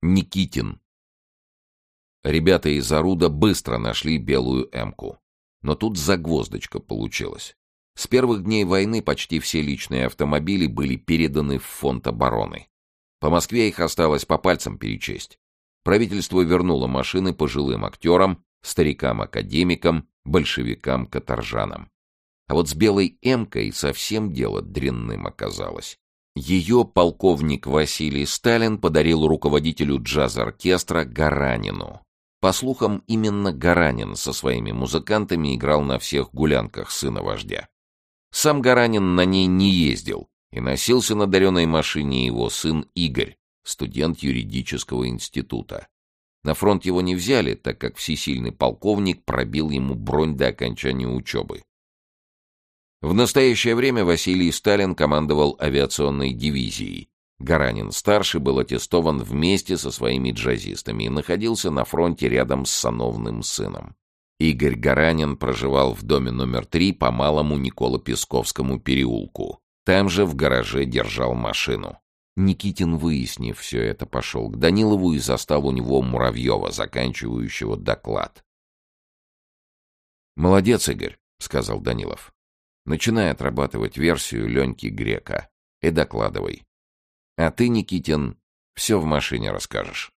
Никитин. Ребята из Оруда быстро нашли белую «Эмку». Но тут загвоздочка получилась. С первых дней войны почти все личные автомобили были переданы в фонд обороны. По Москве их осталось по пальцам перечесть. Правительство вернуло машины пожилым актерам, старикам-академикам, большевикам-каторжанам. А вот с белой «Эмкой» совсем дело дрянным оказалось. Ее полковник Василий Сталин подарил руководителю джаз-оркестра Гаранину. По слухам, именно Гаранин со своими музыкантами играл на всех гулянках сына вождя. Сам Гаранин на ней не ездил, и носился на даренной машине его сын Игорь, студент юридического института. На фронт его не взяли, так как всесильный полковник пробил ему бронь до окончания учебы. В настоящее время Василий Сталин командовал авиационной дивизией. Гаранин-старший был аттестован вместе со своими джазистами и находился на фронте рядом с сановным сыном. Игорь Гаранин проживал в доме номер три по Малому Николо-Песковскому переулку. Там же в гараже держал машину. Никитин, выяснив все это, пошел к Данилову и застал у него Муравьева, заканчивающего доклад. «Молодец, Игорь», — сказал Данилов. Начинай отрабатывать версию Леньки Грека и докладывай. А ты, Никитин, все в машине расскажешь.